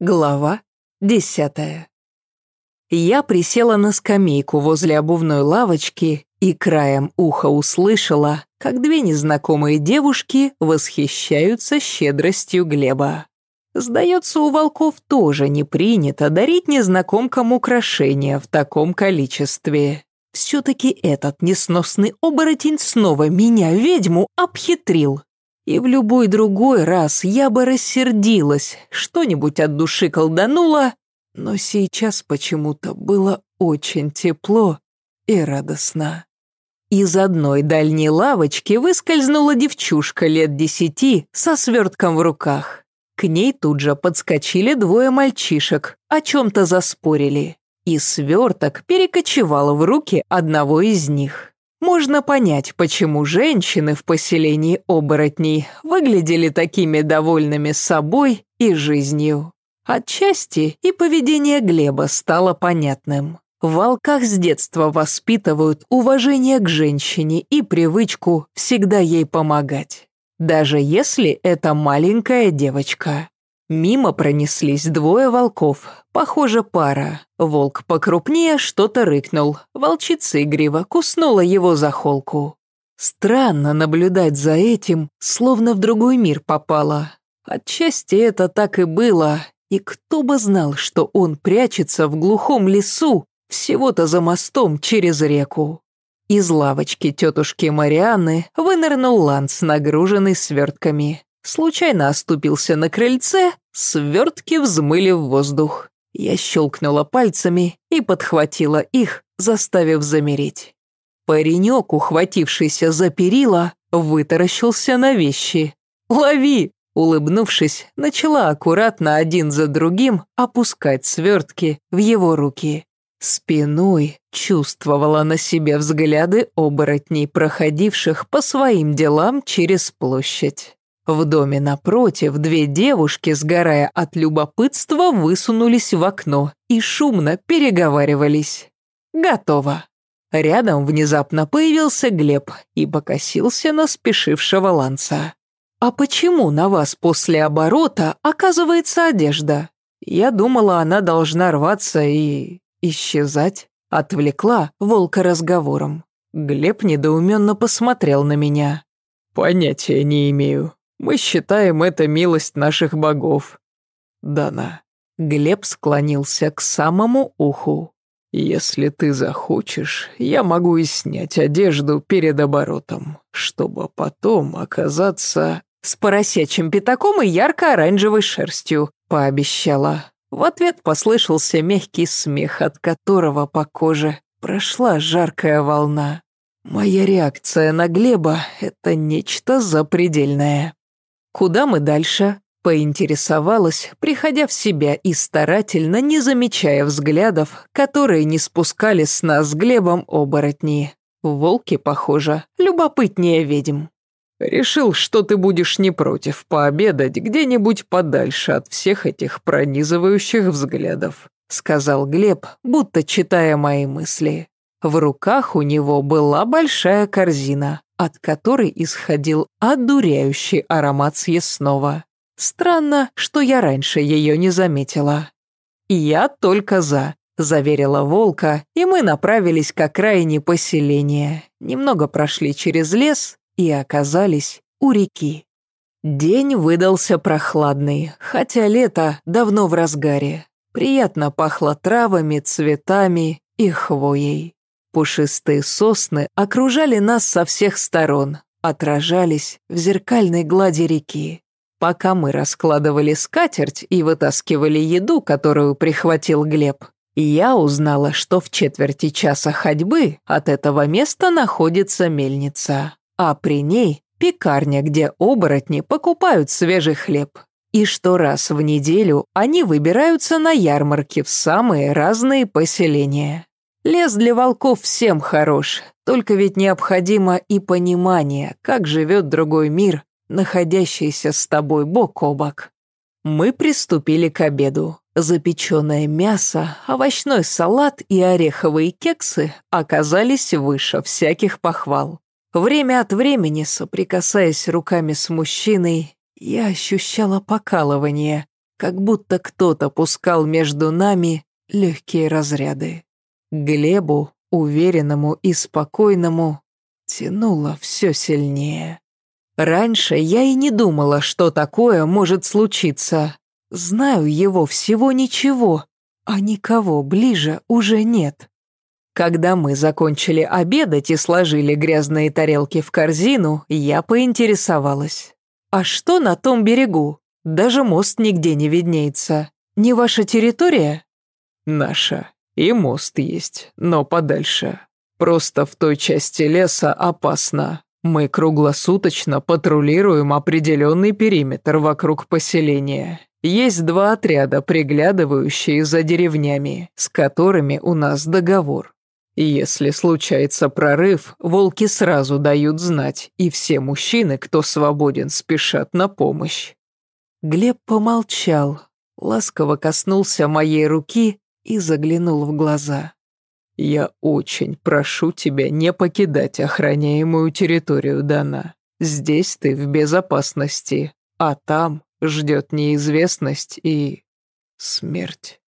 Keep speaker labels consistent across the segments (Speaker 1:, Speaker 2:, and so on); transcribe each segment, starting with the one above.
Speaker 1: Глава десятая. Я присела на скамейку возле обувной лавочки и краем уха услышала, как две незнакомые девушки восхищаются щедростью Глеба. Сдается, у волков тоже не принято дарить незнакомкам украшения в таком количестве. Все-таки этот несносный оборотень снова меня, ведьму, обхитрил. И в любой другой раз я бы рассердилась, что-нибудь от души колданула, но сейчас почему-то было очень тепло и радостно. Из одной дальней лавочки выскользнула девчушка лет десяти со свертком в руках. К ней тут же подскочили двое мальчишек, о чем-то заспорили, и сверток перекочевал в руки одного из них. Можно понять, почему женщины в поселении оборотней выглядели такими довольными собой и жизнью. Отчасти и поведение Глеба стало понятным. В волках с детства воспитывают уважение к женщине и привычку всегда ей помогать. Даже если это маленькая девочка. Мимо пронеслись двое волков, похоже, пара. Волк покрупнее что-то рыкнул, волчица игриво куснула его за холку. Странно наблюдать за этим, словно в другой мир попала. Отчасти это так и было, и кто бы знал, что он прячется в глухом лесу, всего-то за мостом через реку. Из лавочки тетушки Марианны вынырнул Ланс, нагруженный свертками. Случайно оступился на крыльце, свертки взмыли в воздух. Я щелкнула пальцами и подхватила их, заставив замереть. Паренек, ухватившийся за перила, вытаращился на вещи. «Лови!» Улыбнувшись, начала аккуратно один за другим опускать свертки в его руки. Спиной чувствовала на себе взгляды оборотней, проходивших по своим делам через площадь. В доме напротив две девушки, сгорая от любопытства, высунулись в окно и шумно переговаривались. «Готово». Рядом внезапно появился Глеб и покосился на спешившего Ланца. «А почему на вас после оборота оказывается одежда? Я думала, она должна рваться и... исчезать». Отвлекла волка разговором. Глеб недоуменно посмотрел на меня. «Понятия не имею. Мы считаем это милость наших богов. Дана. Глеб склонился к самому уху. Если ты захочешь, я могу и снять одежду перед оборотом, чтобы потом оказаться с поросячьим пятаком и ярко-оранжевой шерстью, пообещала. В ответ послышался мягкий смех, от которого по коже прошла жаркая волна. Моя реакция на Глеба — это нечто запредельное. «Куда мы дальше?» – поинтересовалась, приходя в себя и старательно не замечая взглядов, которые не спускали с нас Глебом оборотни. Волки, похоже, любопытнее ведьм. «Решил, что ты будешь не против пообедать где-нибудь подальше от всех этих пронизывающих взглядов», сказал Глеб, будто читая мои мысли. В руках у него была большая корзина, от которой исходил одуряющий аромат съестного. Странно, что я раньше ее не заметила. «Я только за», — заверила волка, и мы направились к окраине поселения. Немного прошли через лес и оказались у реки. День выдался прохладный, хотя лето давно в разгаре. Приятно пахло травами, цветами и хвоей. Пушистые сосны окружали нас со всех сторон, отражались в зеркальной глади реки. Пока мы раскладывали скатерть и вытаскивали еду, которую прихватил Глеб, я узнала, что в четверти часа ходьбы от этого места находится мельница, а при ней пекарня, где оборотни покупают свежий хлеб, и что раз в неделю они выбираются на ярмарки в самые разные поселения. Лес для волков всем хорош, только ведь необходимо и понимание, как живет другой мир, находящийся с тобой бок о бок. Мы приступили к обеду. Запеченное мясо, овощной салат и ореховые кексы оказались выше всяких похвал. Время от времени, соприкасаясь руками с мужчиной, я ощущала покалывание, как будто кто-то пускал между нами легкие разряды. Глебу, уверенному и спокойному, тянуло все сильнее. Раньше я и не думала, что такое может случиться. Знаю его всего ничего, а никого ближе уже нет. Когда мы закончили обедать и сложили грязные тарелки в корзину, я поинтересовалась. «А что на том берегу? Даже мост нигде не виднеется. Не ваша территория?»
Speaker 2: «Наша. И мост есть, но подальше. Просто в той части леса опасно. Мы круглосуточно патрулируем определенный периметр вокруг поселения. Есть два отряда, приглядывающие за деревнями, с которыми у нас договор. Если случается прорыв, волки сразу дают знать, и все мужчины, кто свободен, спешат на помощь.
Speaker 1: Глеб помолчал, ласково коснулся моей руки и заглянул в глаза.
Speaker 2: «Я очень прошу тебя не покидать охраняемую территорию, Дана. Здесь ты в безопасности, а там ждет неизвестность и... смерть».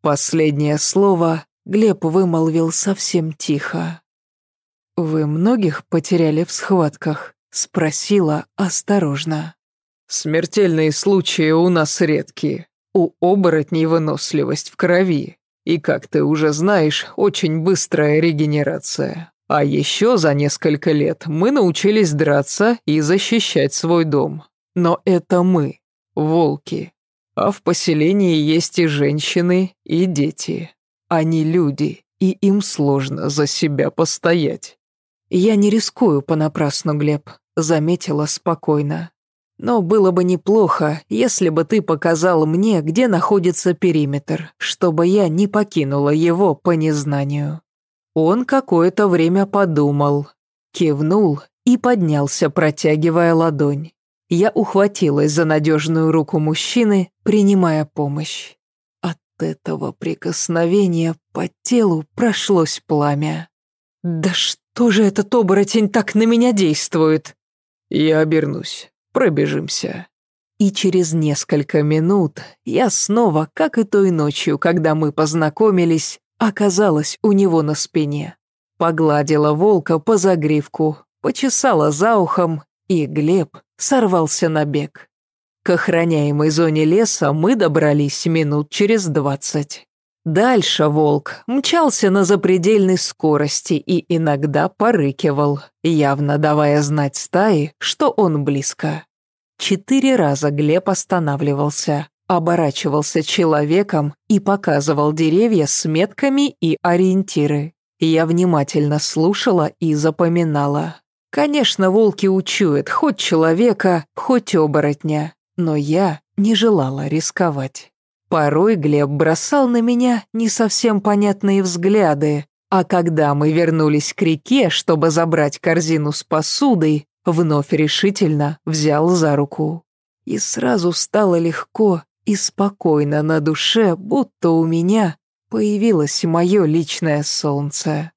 Speaker 1: Последнее слово Глеб вымолвил совсем тихо. «Вы многих потеряли в схватках?» — спросила осторожно.
Speaker 2: «Смертельные случаи у нас редкие. У оборотней выносливость в крови. И, как ты уже знаешь, очень быстрая регенерация. А еще за несколько лет мы научились драться и защищать свой дом. Но это мы, волки. А в поселении есть и женщины, и дети. Они люди, и им сложно за себя постоять.
Speaker 1: «Я не рискую понапрасну, Глеб», — заметила спокойно. «Но было бы неплохо, если бы ты показал мне, где находится периметр, чтобы я не покинула его по незнанию». Он какое-то время подумал, кивнул и поднялся, протягивая ладонь. Я ухватилась за надежную руку мужчины, принимая помощь этого прикосновения по телу прошлось пламя. «Да что же этот оборотень так на меня действует?»
Speaker 2: «Я обернусь, пробежимся».
Speaker 1: И через несколько минут я снова, как и той ночью, когда мы познакомились, оказалась у него на спине. Погладила волка по загривку, почесала за ухом, и Глеб сорвался на бег. К охраняемой зоне леса мы добрались минут через двадцать. Дальше волк мчался на запредельной скорости и иногда порыкивал, явно давая знать стае, что он близко. Четыре раза Глеб останавливался, оборачивался человеком и показывал деревья с метками и ориентиры. Я внимательно слушала и запоминала. Конечно, волки учуют хоть человека, хоть оборотня но я не желала рисковать. Порой Глеб бросал на меня не совсем понятные взгляды, а когда мы вернулись к реке, чтобы забрать корзину с посудой, вновь решительно взял за руку. И сразу стало легко и спокойно на душе, будто у меня появилось мое личное солнце.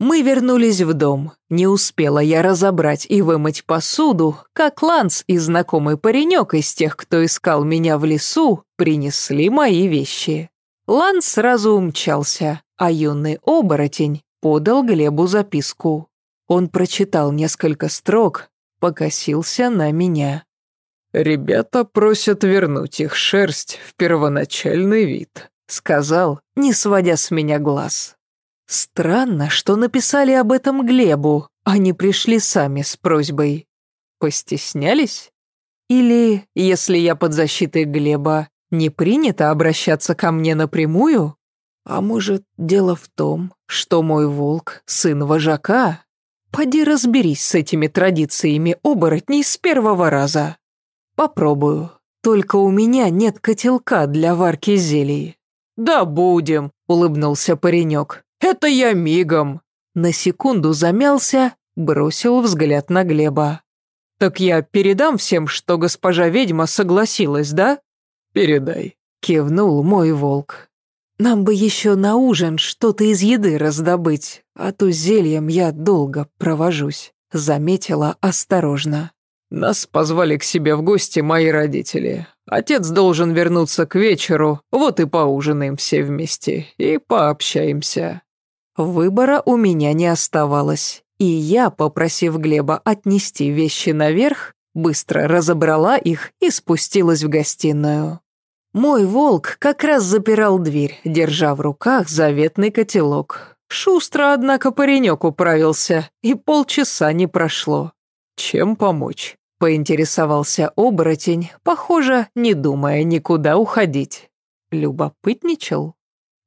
Speaker 1: Мы вернулись в дом. Не успела я разобрать и вымыть посуду, как Ланс и знакомый паренек из тех, кто искал меня в лесу, принесли мои вещи. Ланс сразу умчался, а юный оборотень подал Глебу записку. Он прочитал несколько строк, покосился на меня.
Speaker 2: «Ребята просят вернуть их шерсть в первоначальный вид», — сказал, не сводя с меня глаз.
Speaker 1: Странно, что написали об этом Глебу, а не пришли сами с просьбой. Постеснялись? Или, если я под защитой Глеба, не принято обращаться ко мне напрямую? А может, дело в том, что мой волк — сын вожака? Поди разберись с этими традициями оборотней с первого раза. Попробую. Только у меня нет котелка для варки зелий.
Speaker 2: «Да будем», — улыбнулся паренек. «Это я мигом!»
Speaker 1: На секунду замялся, бросил взгляд на Глеба.
Speaker 2: «Так я передам всем, что госпожа ведьма согласилась, да?» «Передай», — кивнул мой волк.
Speaker 1: «Нам бы еще на ужин что-то из еды раздобыть, а то зельем я долго провожусь», — заметила осторожно.
Speaker 2: «Нас позвали к себе в гости мои родители. Отец должен вернуться к вечеру, вот и поужинаем все вместе и пообщаемся».
Speaker 1: Выбора у меня не оставалось, и я, попросив Глеба отнести вещи наверх, быстро разобрала их и спустилась в гостиную. Мой волк как раз запирал дверь, держа в руках заветный котелок. Шустро, однако, паренек управился, и полчаса не прошло.
Speaker 2: «Чем помочь?»
Speaker 1: — поинтересовался оборотень, похоже, не думая никуда уходить. Любопытничал.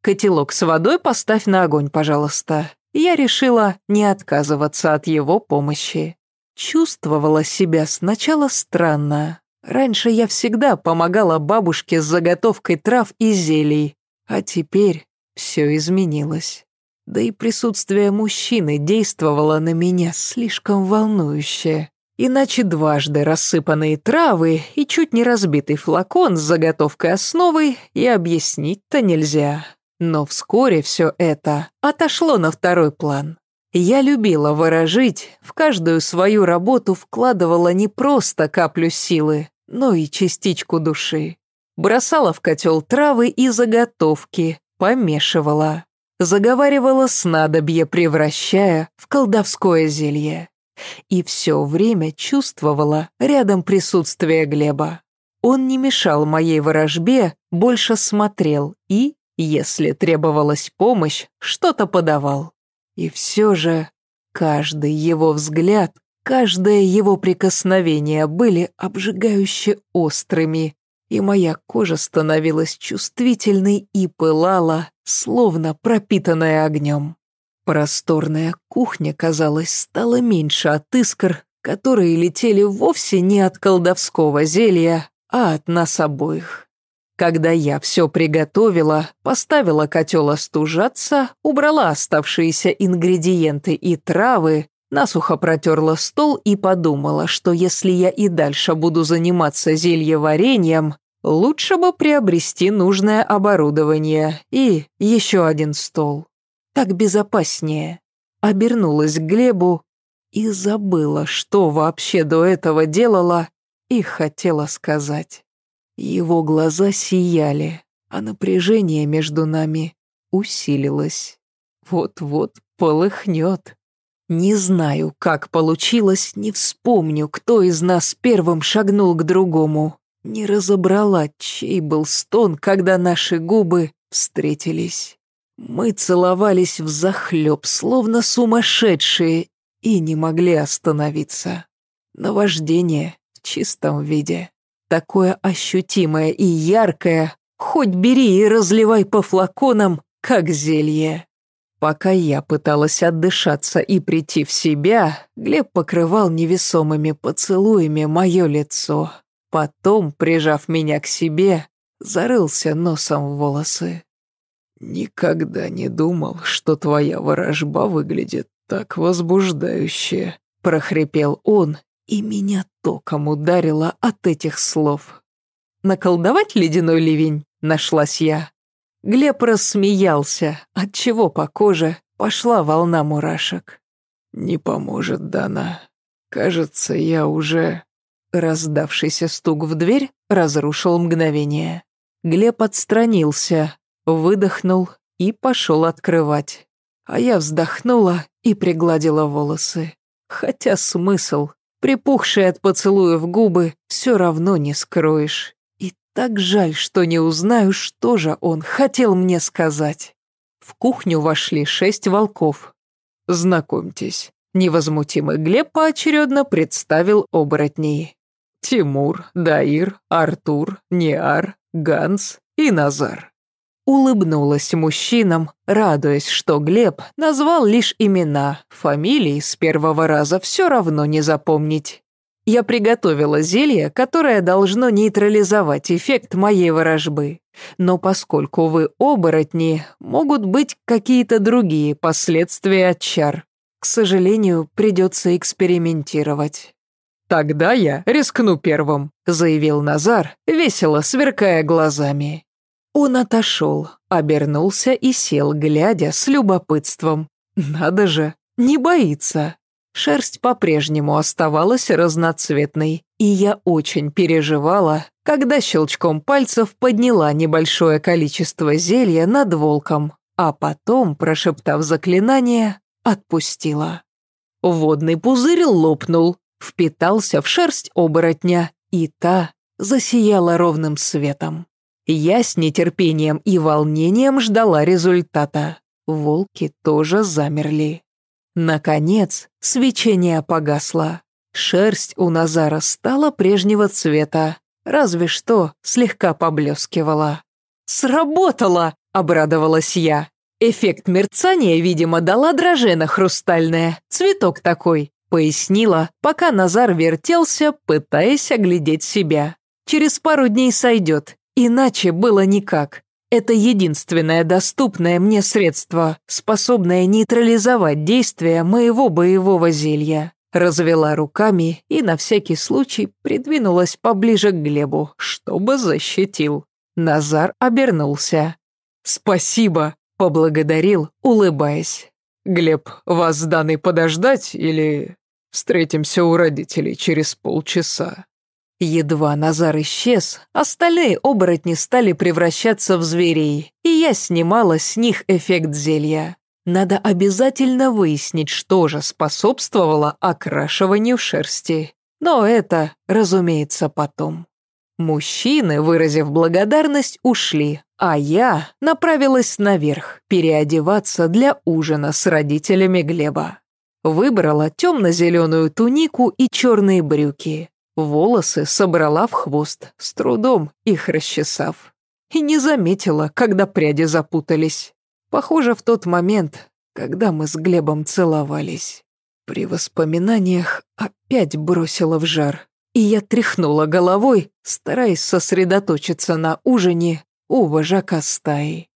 Speaker 1: «Котелок с водой поставь на огонь, пожалуйста». Я решила не отказываться от его помощи. Чувствовала себя сначала странно. Раньше я всегда помогала бабушке с заготовкой трав и зелий, а теперь все изменилось. Да и присутствие мужчины действовало на меня слишком волнующе. Иначе дважды рассыпанные травы и чуть не разбитый флакон с заготовкой основы и объяснить-то нельзя. Но вскоре все это отошло на второй план. Я любила выражить, в каждую свою работу вкладывала не просто каплю силы, но и частичку души. Бросала в котел травы и заготовки, помешивала. Заговаривала снадобье, превращая в колдовское зелье. И все время чувствовала рядом присутствие Глеба. Он не мешал моей ворожбе, больше смотрел и, если требовалась помощь, что-то подавал. И все же каждый его взгляд, каждое его прикосновение были обжигающе острыми, и моя кожа становилась чувствительной и пылала, словно пропитанная огнем. Просторная кухня, казалось, стала меньше от искр, которые летели вовсе не от колдовского зелья, а от нас обоих. Когда я все приготовила, поставила котел остужаться, убрала оставшиеся ингредиенты и травы, насухо протерла стол и подумала, что если я и дальше буду заниматься зельеварением, лучше бы приобрести нужное оборудование и еще один стол. Так безопаснее. Обернулась к Глебу и забыла, что вообще до этого делала и хотела сказать. Его глаза сияли, а напряжение между нами усилилось. Вот-вот полыхнет. Не знаю, как получилось, не вспомню, кто из нас первым шагнул к другому. Не разобрала, чей был стон, когда наши губы встретились. Мы целовались в захлеб, словно сумасшедшие, и не могли остановиться. Наваждение в чистом виде такое ощутимое и яркое, хоть бери и разливай по флаконам, как зелье. Пока я пыталась отдышаться и прийти в себя, Глеб покрывал невесомыми поцелуями мое лицо. Потом, прижав меня к себе, зарылся носом в волосы.
Speaker 2: «Никогда не думал, что твоя ворожба выглядит так возбуждающе», — прохрипел он
Speaker 1: и меня током ударило от этих слов. «Наколдовать ледяной ливень?» — нашлась я. Глеб рассмеялся, отчего по коже пошла волна мурашек.
Speaker 2: «Не поможет, Дана. Кажется, я уже...»
Speaker 1: Раздавшийся стук в дверь разрушил мгновение. Глеб отстранился, выдохнул и пошел открывать. А я вздохнула и пригладила волосы. Хотя смысл, Припухшие от поцелуев губы все равно не скроешь. И так жаль, что не узнаю, что же он хотел мне сказать. В кухню вошли шесть волков. «Знакомьтесь». Невозмутимый Глеб поочередно представил оборотней. Тимур, Даир, Артур, Ниар, Ганс и Назар. Улыбнулась мужчинам, радуясь, что Глеб назвал лишь имена, фамилии с первого раза все равно не запомнить. Я приготовила зелье, которое должно нейтрализовать эффект моей ворожбы. Но поскольку вы оборотни, могут быть какие-то другие последствия от чар. К сожалению, придется экспериментировать. «Тогда я рискну первым», — заявил Назар, весело сверкая глазами. Он отошел, обернулся и сел, глядя с любопытством. Надо же, не боится. Шерсть по-прежнему оставалась разноцветной, и я очень переживала, когда щелчком пальцев подняла небольшое количество зелья над волком, а потом, прошептав заклинание, отпустила. Водный пузырь лопнул, впитался в шерсть оборотня, и та засияла ровным светом. Я с нетерпением и волнением ждала результата. Волки тоже замерли. Наконец, свечение погасло. Шерсть у Назара стала прежнего цвета, разве что слегка поблескивала. «Сработало!» – обрадовалась я. Эффект мерцания, видимо, дала дрожена хрустальная, цветок такой, пояснила, пока Назар вертелся, пытаясь оглядеть себя. Через пару дней сойдет, иначе было никак. Это единственное доступное мне средство, способное нейтрализовать действие моего боевого зелья. Развела руками и на всякий случай придвинулась поближе к Глебу, чтобы защитил. Назар обернулся. «Спасибо», — поблагодарил, улыбаясь. «Глеб, вас с подождать или встретимся у родителей через полчаса?» Едва Назар исчез, остальные оборотни стали превращаться в зверей, и я снимала с них эффект зелья. Надо обязательно выяснить, что же способствовало окрашиванию шерсти. Но это, разумеется, потом. Мужчины, выразив благодарность, ушли, а я направилась наверх переодеваться для ужина с родителями Глеба. Выбрала темно-зеленую тунику и черные брюки. Волосы собрала в хвост, с трудом их расчесав. И не заметила, когда пряди запутались. Похоже, в тот момент, когда мы с Глебом целовались. При воспоминаниях опять бросила в жар, и я тряхнула головой, стараясь сосредоточиться на ужине у вожака стаи.